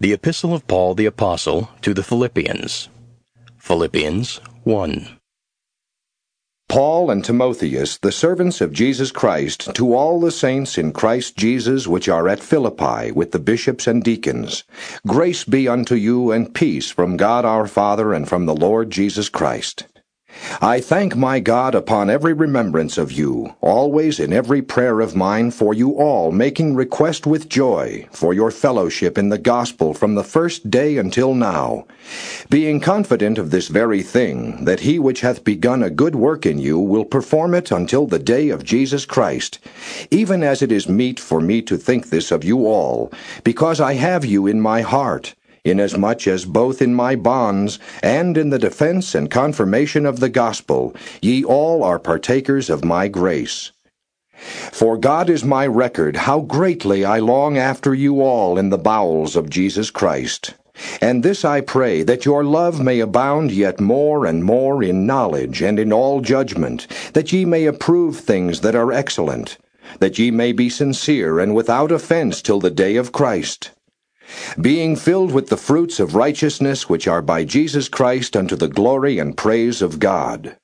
The Epistle of Paul the Apostle to the Philippians. Philippians 1. Paul and Timotheus, the servants of Jesus Christ, to all the saints in Christ Jesus which are at Philippi, with the bishops and deacons, grace be unto you and peace from God our Father and from the Lord Jesus Christ. I thank my God upon every remembrance of you, always in every prayer of mine for you all, making request with joy for your fellowship in the gospel from the first day until now, being confident of this very thing, that he which hath begun a good work in you will perform it until the day of Jesus Christ, even as it is meet for me to think this of you all, because I have you in my heart inasmuch as both in my bonds and in the defense and confirmation of the gospel ye all are partakers of my grace. For God is my record, how greatly I long after you all in the bowels of Jesus Christ. And this I pray, that your love may abound yet more and more in knowledge and in all judgment, that ye may approve things that are excellent, that ye may be sincere and without offense till the day of Christ being filled with the fruits of righteousness which are by Jesus Christ unto the glory and praise of God.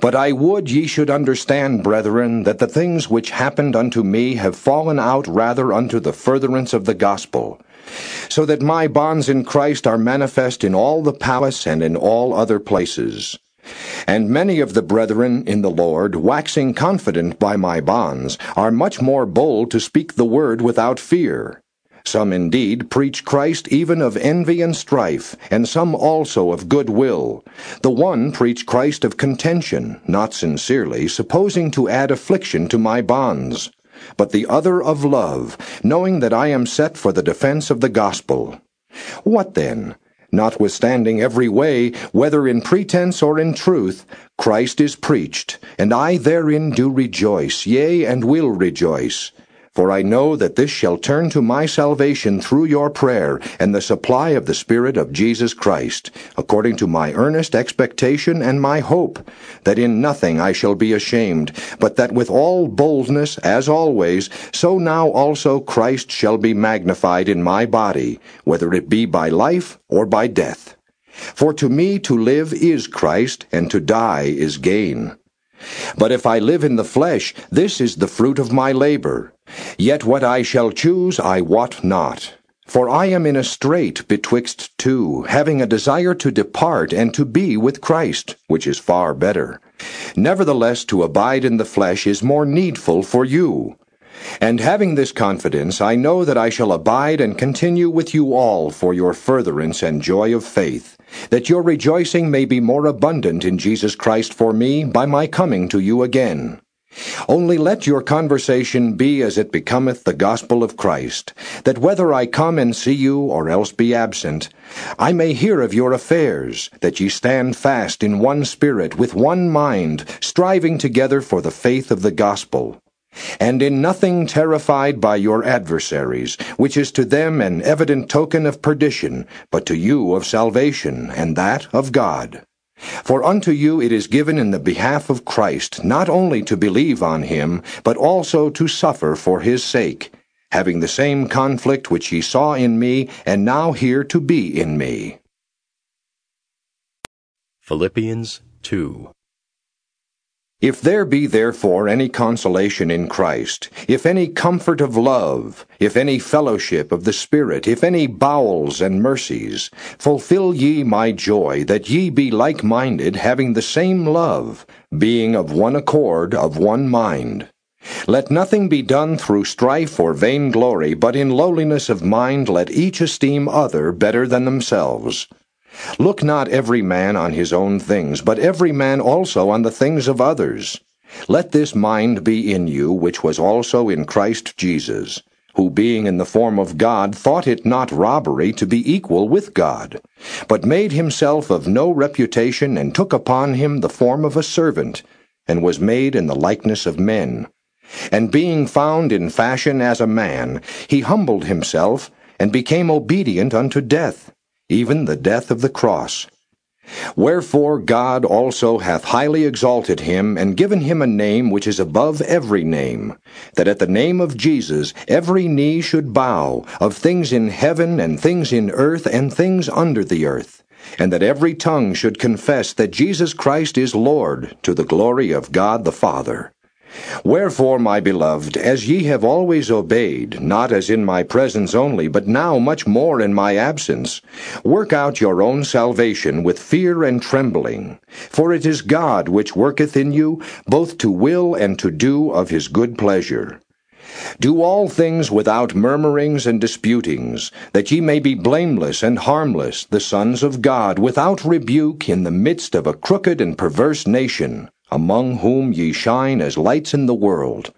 But I would ye should understand, brethren, that the things which happened unto me have fallen out rather unto the furtherance of the gospel, so that my bonds in Christ are manifest in all the palace and in all other places. And many of the brethren in the Lord, waxing confident by my bonds, are much more bold to speak the word without fear. Some indeed preach Christ even of envy and strife, and some also of good will. The one preach Christ of contention, not sincerely, supposing to add affliction to my bonds. But the other of love, knowing that I am set for the defense of the gospel. What then? Notwithstanding every way, whether in pretense or in truth, Christ is preached, and I therein do rejoice, yea, and will rejoice. For I know that this shall turn to my salvation through your prayer and the supply of the Spirit of Jesus Christ, according to my earnest expectation and my hope, that in nothing I shall be ashamed, but that with all boldness, as always, so now also Christ shall be magnified in my body, whether it be by life or by death. For to me to live is Christ, and to die is gain. But if I live in the flesh, this is the fruit of my labor. Yet what I shall choose I wot not. For I am in a strait betwixt two, having a desire to depart and to be with Christ, which is far better. Nevertheless, to abide in the flesh is more needful for you. And having this confidence, I know that I shall abide and continue with you all for your furtherance and joy of faith, that your rejoicing may be more abundant in Jesus Christ for me by my coming to you again. Only let your conversation be as it becometh the gospel of Christ, that whether I come and see you or else be absent, I may hear of your affairs, that ye stand fast in one spirit, with one mind, striving together for the faith of the gospel. And in nothing terrified by your adversaries, which is to them an evident token of perdition, but to you of salvation, and that of God. For unto you it is given in the behalf of Christ not only to believe on him, but also to suffer for his sake, having the same conflict which ye saw in me, and now hear to be in me. Philippians 2 if there be therefore any consolation in Christ, if any comfort of love, if any fellowship of the Spirit, if any bowels and mercies, fulfill ye my joy, that ye be like minded, having the same love, being of one accord, of one mind. Let nothing be done through strife or vainglory, but in lowliness of mind let each esteem other better than themselves. Look not every man on his own things, but every man also on the things of others. Let this mind be in you, which was also in Christ Jesus, who being in the form of God thought it not robbery to be equal with God, but made himself of no reputation, and took upon him the form of a servant, and was made in the likeness of men. And being found in fashion as a man, he humbled himself, and became obedient unto death even the death of the cross. Wherefore God also hath highly exalted him, and given him a name which is above every name, that at the name of Jesus every knee should bow, of things in heaven, and things in earth, and things under the earth, and that every tongue should confess that Jesus Christ is Lord, to the glory of God the Father. Wherefore, my beloved, as ye have always obeyed, not as in my presence only, but now much more in my absence, work out your own salvation with fear and trembling. For it is God which worketh in you, both to will and to do of his good pleasure. Do all things without murmurings and disputings, that ye may be blameless and harmless, the sons of God, without rebuke, in the midst of a crooked and perverse nation among whom ye shine as lights in the world,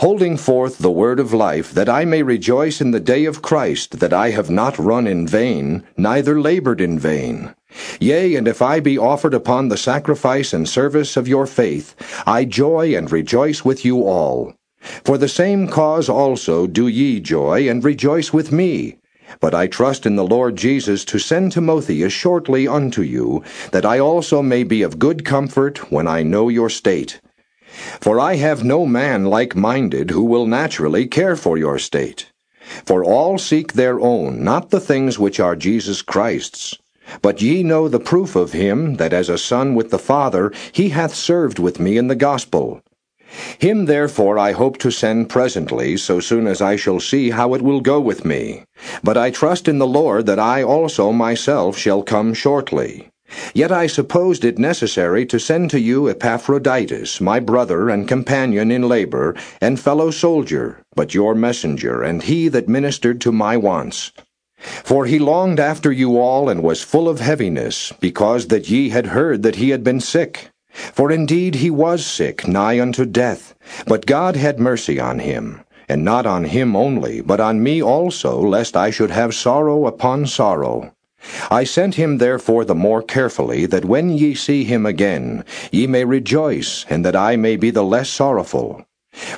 holding forth the word of life, that I may rejoice in the day of Christ, that I have not run in vain, neither labored in vain. Yea, and if I be offered upon the sacrifice and service of your faith, I joy and rejoice with you all. For the same cause also do ye joy and rejoice with me. But I trust in the Lord Jesus to send Timotheus shortly unto you, that I also may be of good comfort when I know your state. For I have no man like minded who will naturally care for your state. For all seek their own, not the things which are Jesus Christ's. But ye know the proof of him, that as a son with the Father he hath served with me in the gospel. Him therefore I hope to send presently, so soon as I shall see how it will go with me. But I trust in the Lord that I also myself shall come shortly. Yet I supposed it necessary to send to you Epaphroditus, my brother and companion in labor, and fellow soldier, but your messenger, and he that ministered to my wants. For he longed after you all, and was full of heaviness, because that ye had heard that he had been sick. For indeed he was sick, nigh unto death, but God had mercy on him, and not on him only, but on me also, lest I should have sorrow upon sorrow. I sent him therefore the more carefully, that when ye see him again, ye may rejoice, and that I may be the less sorrowful.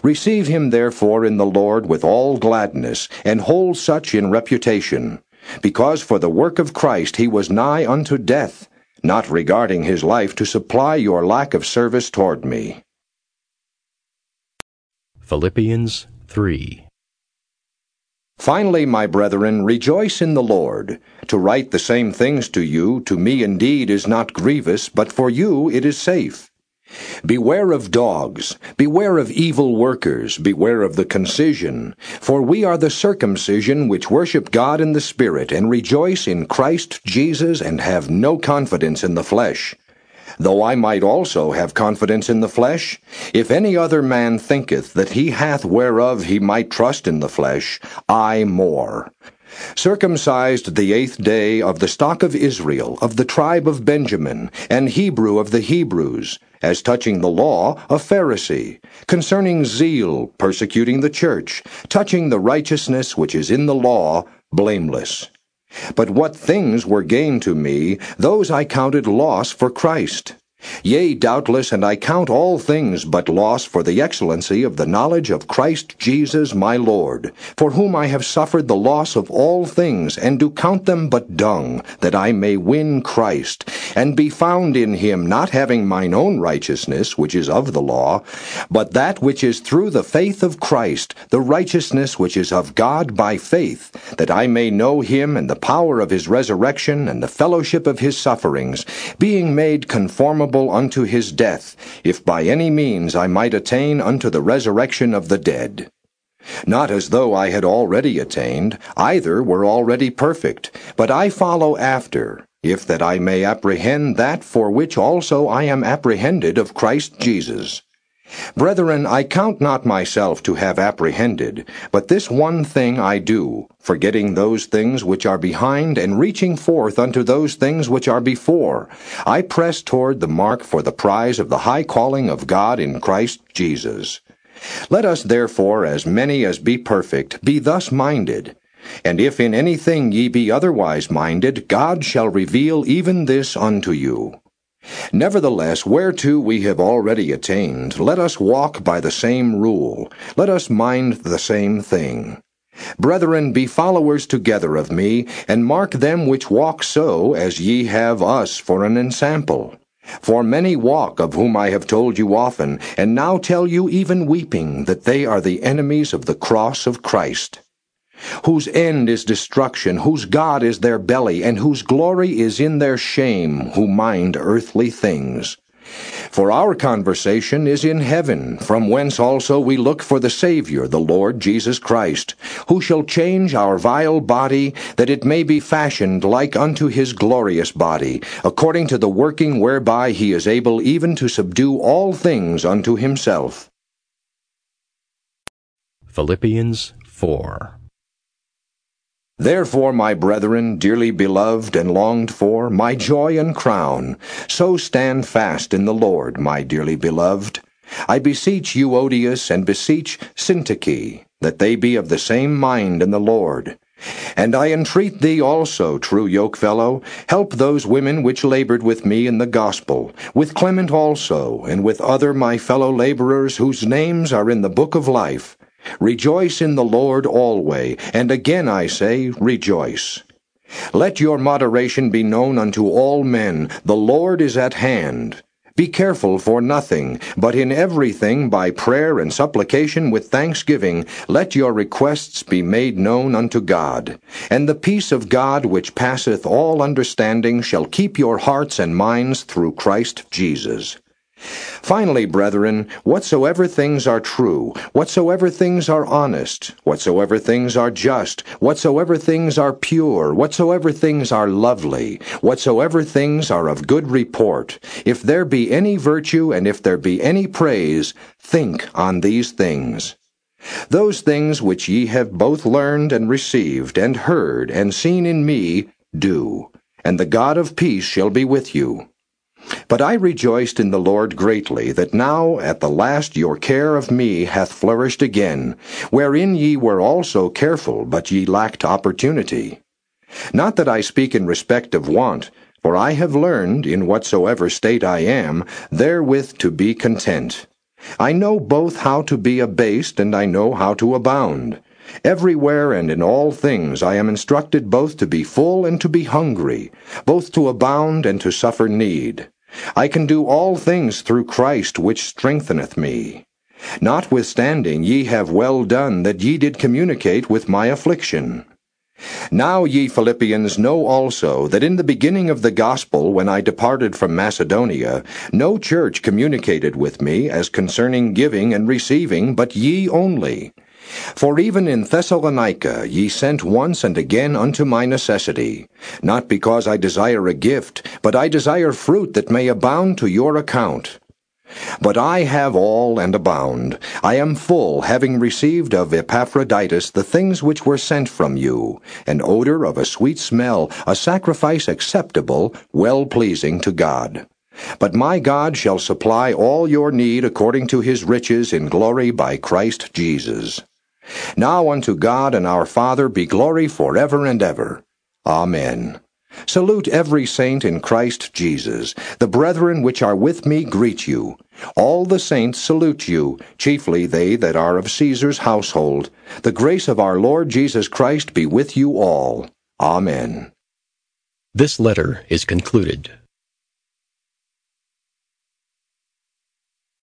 Receive him therefore in the Lord with all gladness, and hold such in reputation, because for the work of Christ he was nigh unto death, not regarding his life to supply your lack of service toward me. Philippians 3 Finally, my brethren, rejoice in the Lord. To write the same things to you, to me indeed is not grievous, but for you it is safe. Beware of dogs, beware of evil workers, beware of the concision. For we are the circumcision which worship God in the Spirit, and rejoice in Christ Jesus, and have no confidence in the flesh. Though I might also have confidence in the flesh, if any other man thinketh that he hath whereof he might trust in the flesh, I more circumcised the eighth day of the stock of Israel, of the tribe of Benjamin, and Hebrew of the Hebrews, as touching the law, a Pharisee, concerning zeal, persecuting the church, touching the righteousness which is in the law, blameless. But what things were gain to me, those I counted loss for Christ. Yea, doubtless, and I count all things but loss for the excellency of the knowledge of Christ Jesus my Lord, for whom I have suffered the loss of all things, and do count them but dung, that I may win Christ, and be found in him, not having mine own righteousness, which is of the law, but that which is through the faith of Christ, the righteousness which is of God by faith, that I may know him and the power of his resurrection and the fellowship of his sufferings, being made conformable unto his death, if by any means I might attain unto the resurrection of the dead. Not as though I had already attained, either were already perfect, but I follow after, if that I may apprehend that for which also I am apprehended of Christ Jesus. Brethren, I count not myself to have apprehended, but this one thing I do, forgetting those things which are behind, and reaching forth unto those things which are before, I press toward the mark for the prize of the high calling of God in Christ Jesus. Let us therefore, as many as be perfect, be thus minded. And if in anything ye be otherwise minded, God shall reveal even this unto you. Nevertheless, whereto we have already attained, let us walk by the same rule, let us mind the same thing. Brethren, be followers together of me, and mark them which walk so as ye have us for an ensample. For many walk, of whom I have told you often, and now tell you even weeping, that they are the enemies of the cross of Christ, whose end is destruction, whose God is their belly, and whose glory is in their shame, who mind earthly things. For our conversation is in heaven, from whence also we look for the Saviour, the Lord Jesus Christ, who shall change our vile body, that it may be fashioned like unto his glorious body, according to the working whereby he is able even to subdue all things unto himself. Philippians 4 Therefore, my brethren, dearly beloved and longed for, my joy and crown, so stand fast in the Lord, my dearly beloved. I beseech Euodias and beseech Syntyche, that they be of the same mind in the Lord. And I entreat thee also, true yokefellow, help those women which labored with me in the gospel, with Clement also, and with other my fellow laborers whose names are in the book of life. Rejoice in the Lord alway, and again I say, rejoice. Let your moderation be known unto all men. The Lord is at hand. Be careful for nothing, but in everything by prayer and supplication with thanksgiving, let your requests be made known unto God. And the peace of God which passeth all understanding shall keep your hearts and minds through Christ Jesus. Finally, brethren, whatsoever things are true, whatsoever things are honest, whatsoever things are just, whatsoever things are pure, whatsoever things are lovely, whatsoever things are of good report, if there be any virtue and if there be any praise, think on these things. Those things which ye have both learned and received and heard and seen in me, do, and the God of peace shall be with you. But I rejoiced in the Lord greatly, that now at the last your care of me hath flourished again, wherein ye were also careful, but ye lacked opportunity. Not that I speak in respect of want, for I have learned, in whatsoever state I am, therewith to be content. I know both how to be abased, and I know how to abound. Everywhere and in all things I am instructed both to be full and to be hungry, both to abound and to suffer need. I can do all things through Christ which strengtheneth me. Notwithstanding ye have well done that ye did communicate with my affliction. Now ye Philippians know also that in the beginning of the gospel, when I departed from Macedonia, no church communicated with me as concerning giving and receiving, but ye only. For even in Thessalonica ye sent once and again unto my necessity, not because I desire a gift, but I desire fruit that may abound to your account. But I have all and abound. I am full, having received of Epaphroditus the things which were sent from you, an odor of a sweet smell, a sacrifice acceptable, well pleasing to God. But my God shall supply all your need according to his riches in glory by Christ Jesus. Now unto God and our Father be glory for ever and ever. Amen. Salute every saint in Christ Jesus. The brethren which are with me greet you. All the saints salute you, chiefly they that are of Caesar's household. The grace of our Lord Jesus Christ be with you all. Amen. This letter is concluded.